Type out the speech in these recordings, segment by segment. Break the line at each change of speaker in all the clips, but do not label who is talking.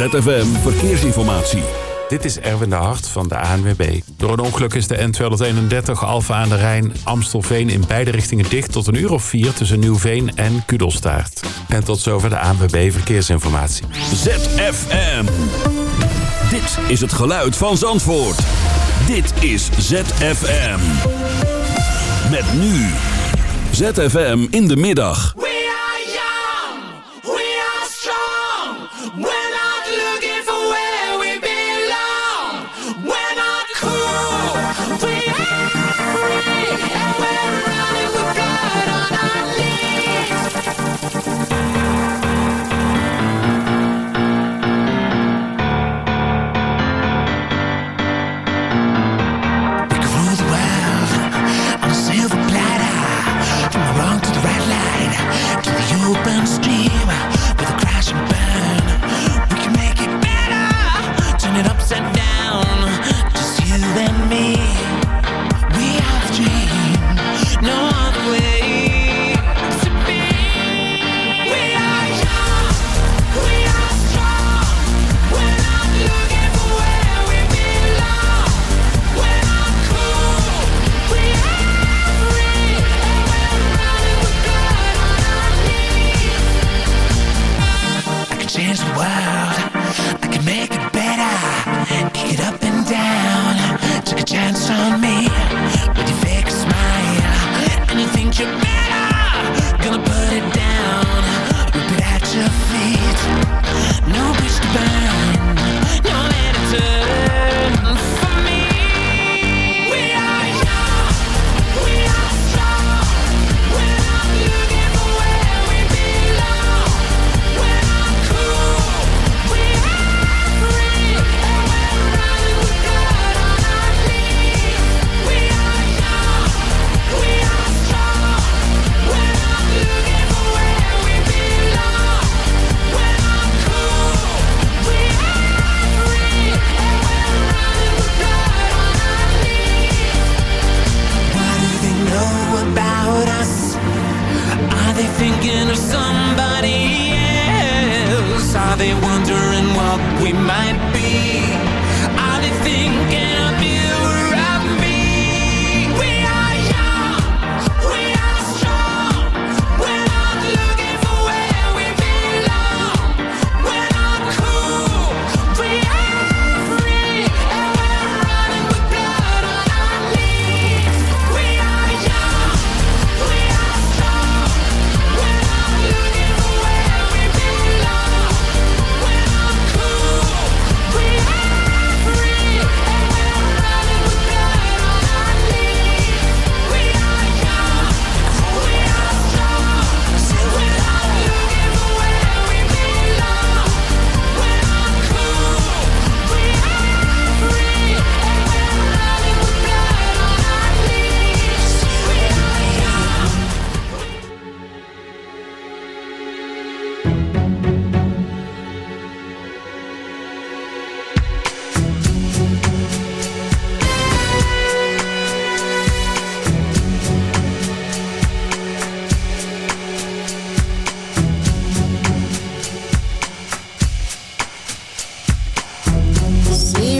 ZFM Verkeersinformatie.
Dit is Erwin de Hart van de ANWB. Door een ongeluk is de N231 Alfa aan de Rijn Amstelveen in beide richtingen dicht tot een uur of vier tussen Nieuwveen en Kudelstaart. En tot zover de ANWB Verkeersinformatie.
ZFM. Dit is het geluid van Zandvoort. Dit is ZFM. Met nu. ZFM in de middag.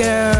girl.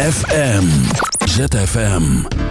ZFM. ZFM.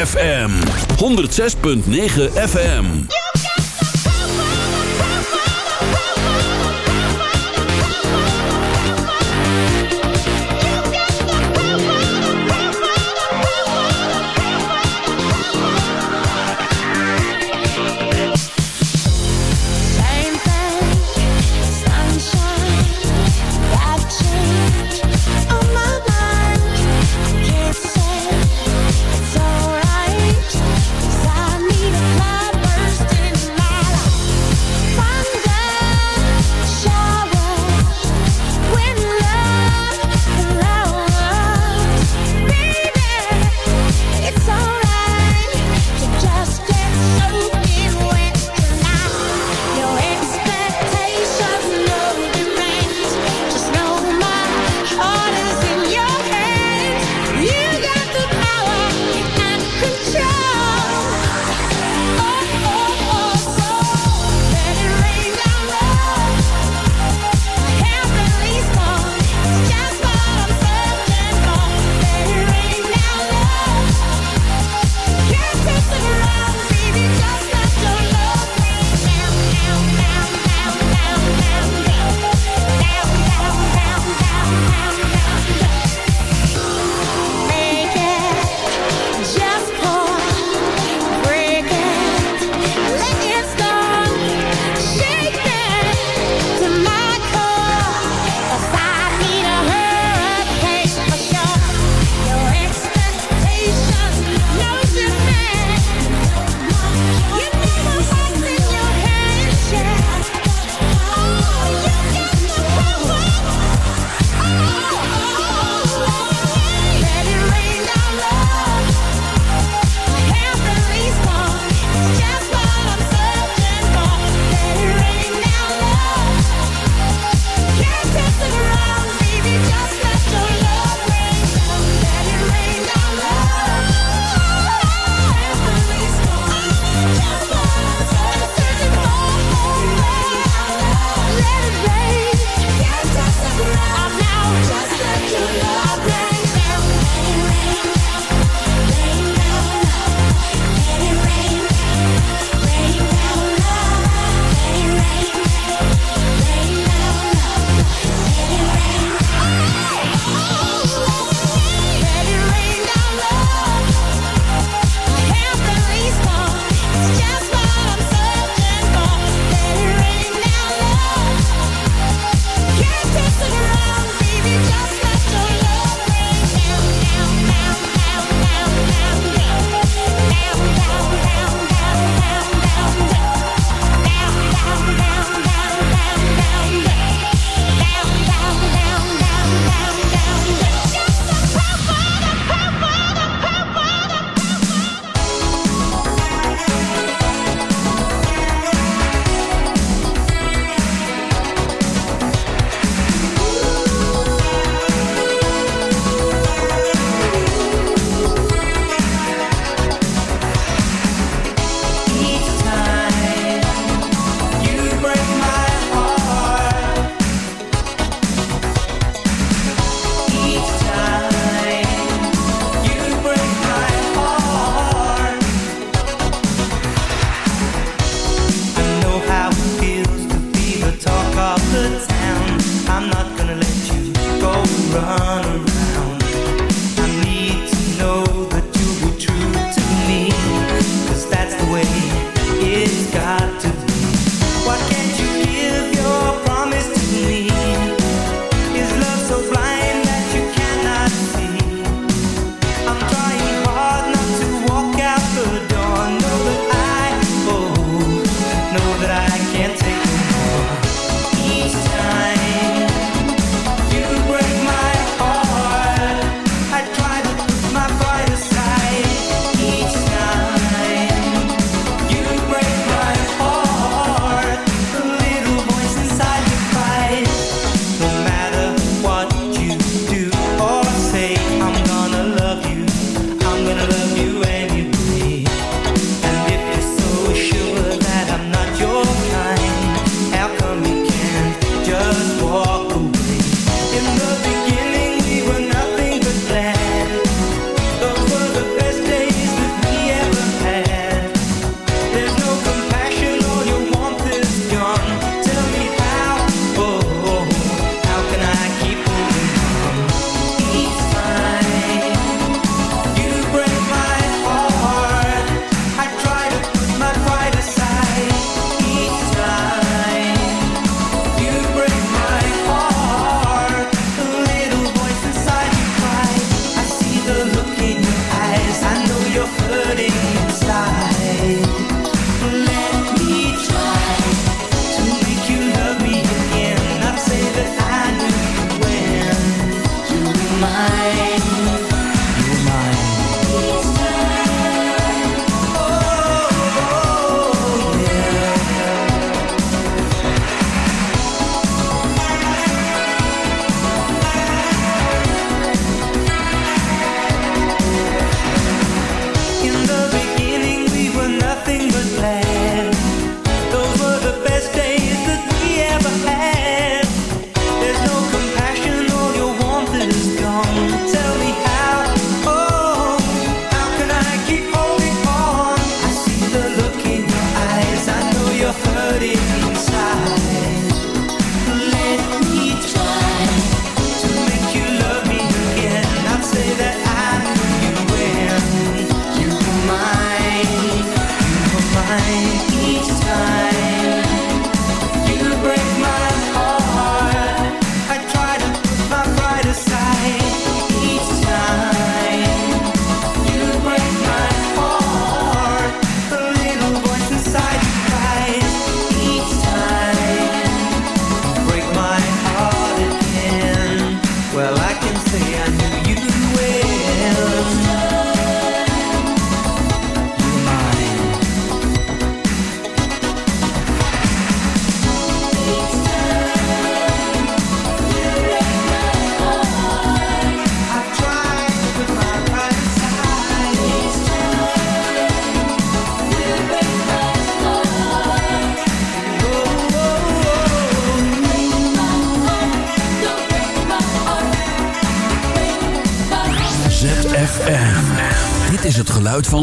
ZFM 106.9 FM.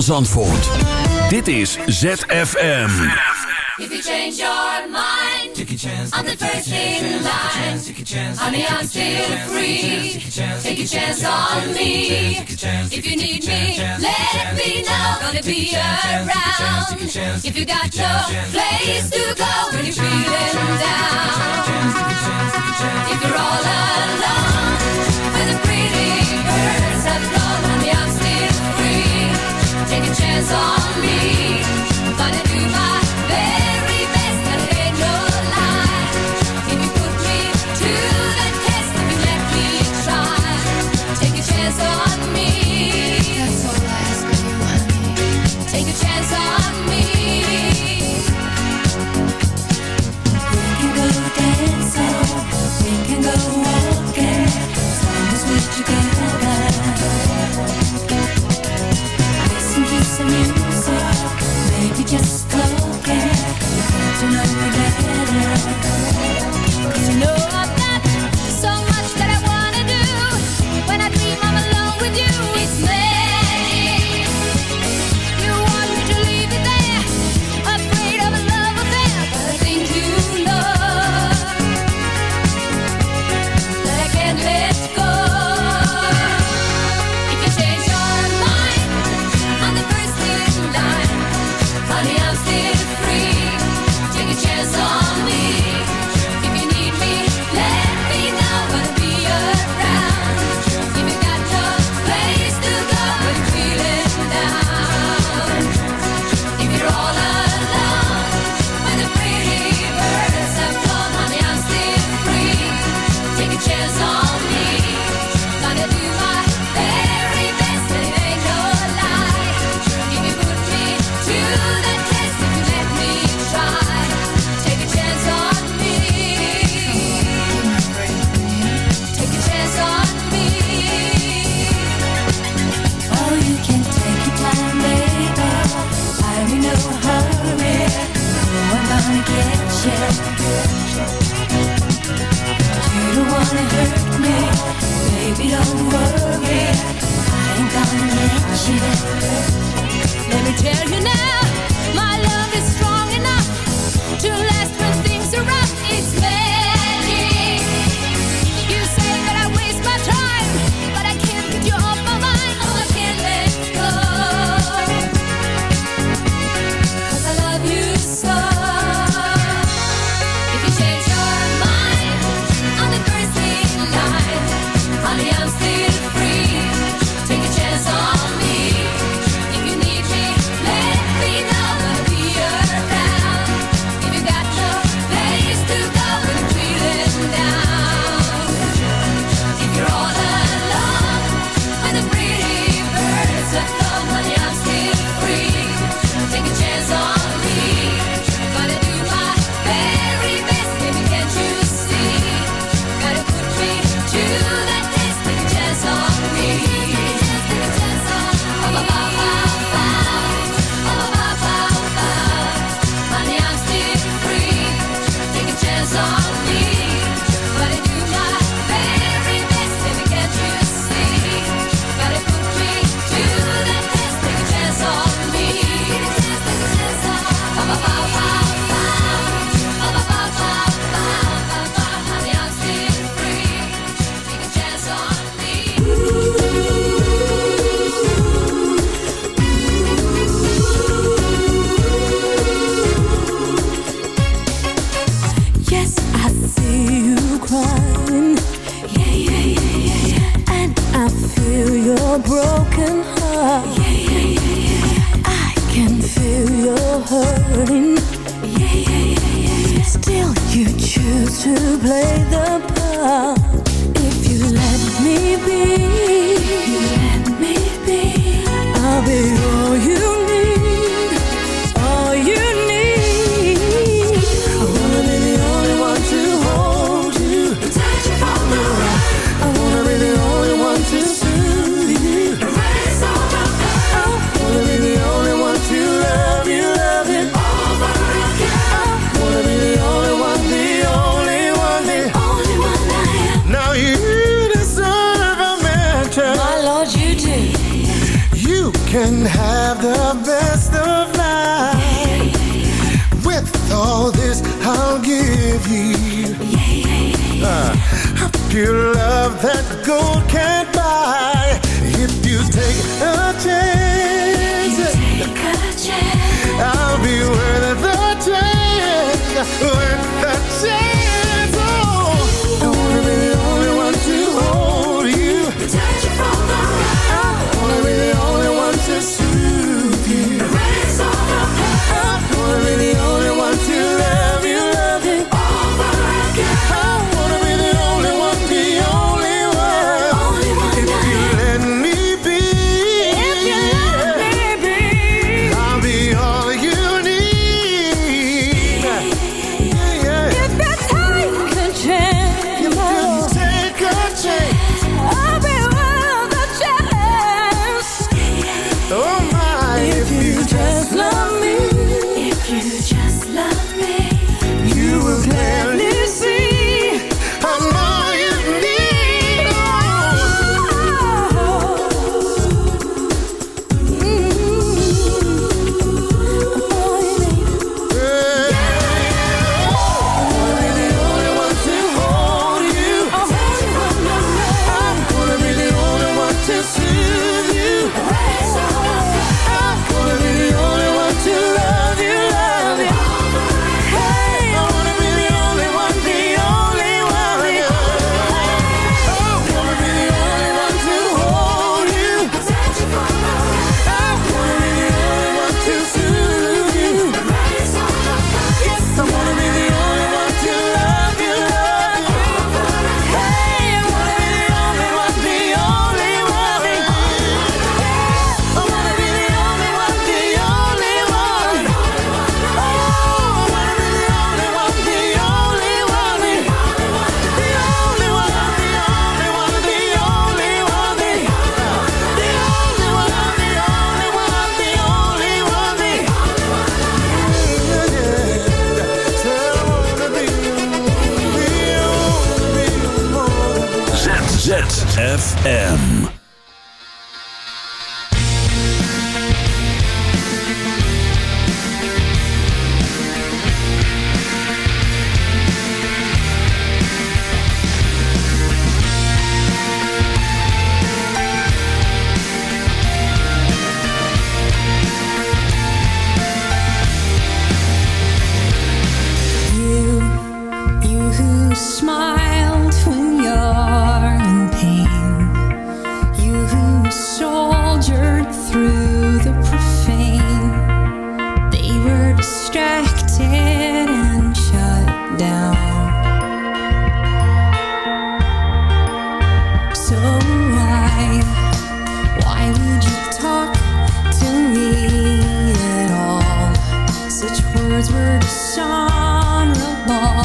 Van Zandvoort. Dit is ZFM.
If you change your mind, take a chance. I'm the first in line. Honey, I'm still free. Take a chance on me. If you need me, let me know. Gonna be around. If you got no place to go when you're feeling down. If you're all alone, when the pretty birds Take a chance on me. Gonna do my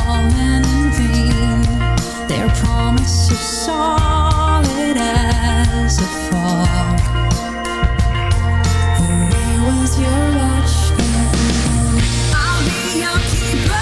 calling in vain. Their promise solid as a fog. Where was your watch? I'll be your keeper.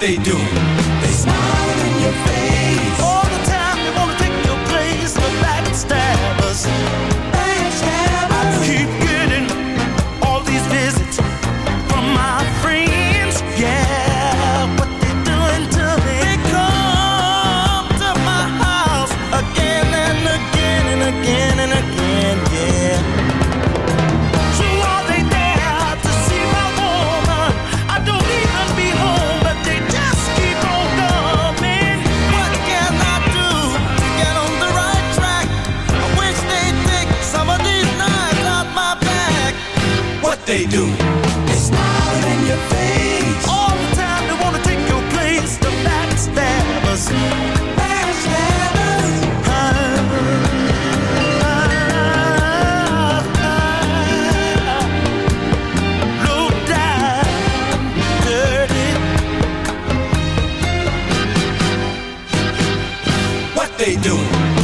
they do. they
doing?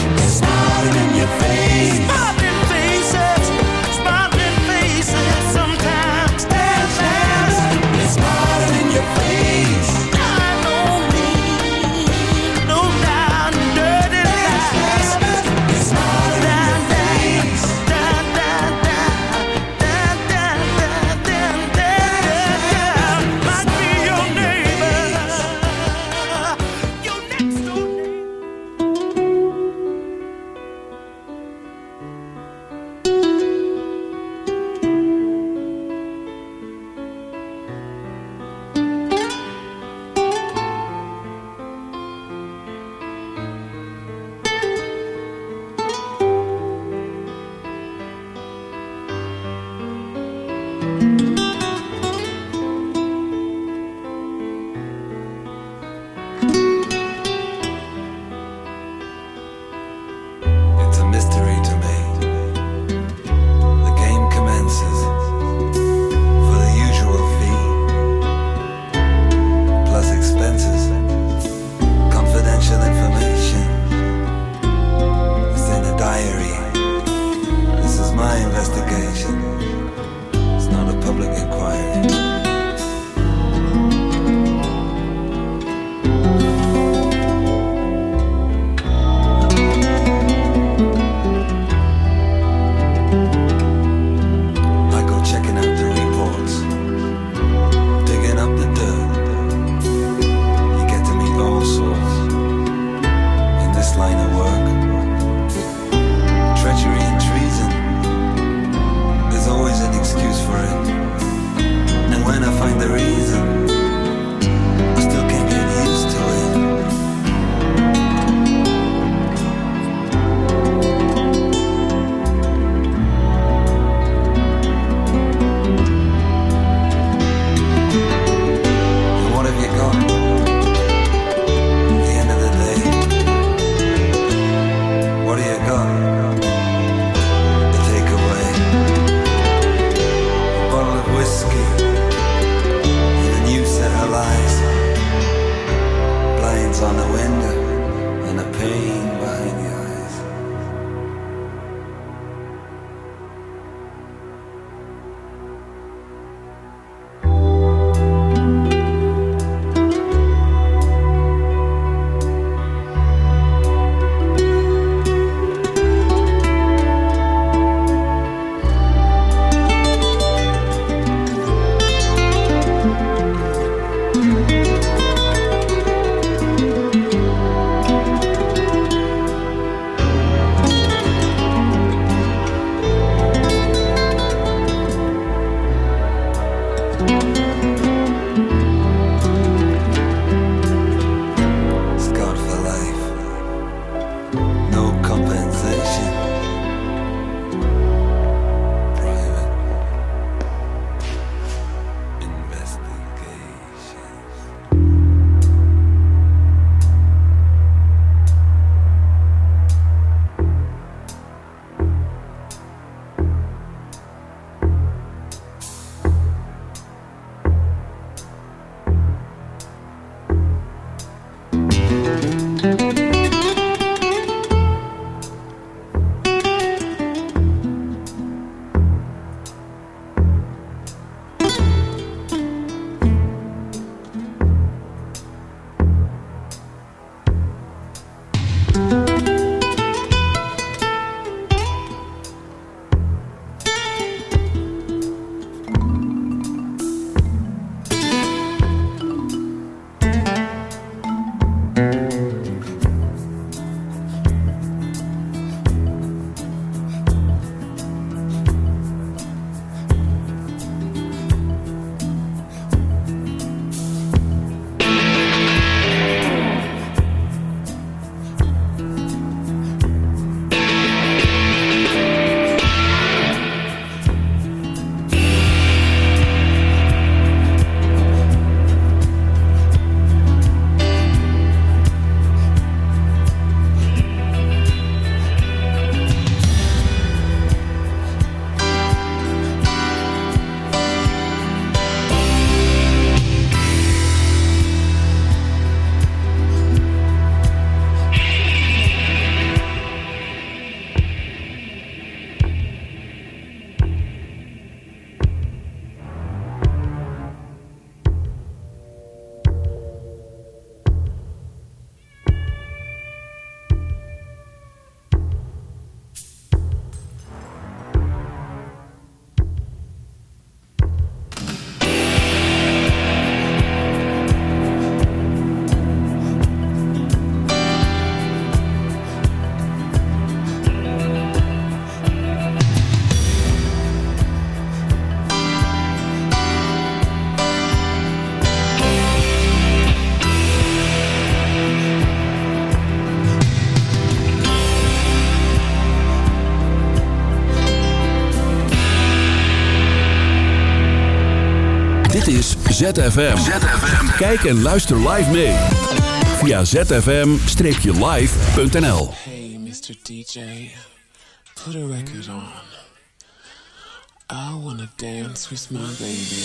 ZFM. Kijk en luister live mee. Via zfm-live.nl
Hey Mr. DJ, put a record on. I wanna dance with my baby.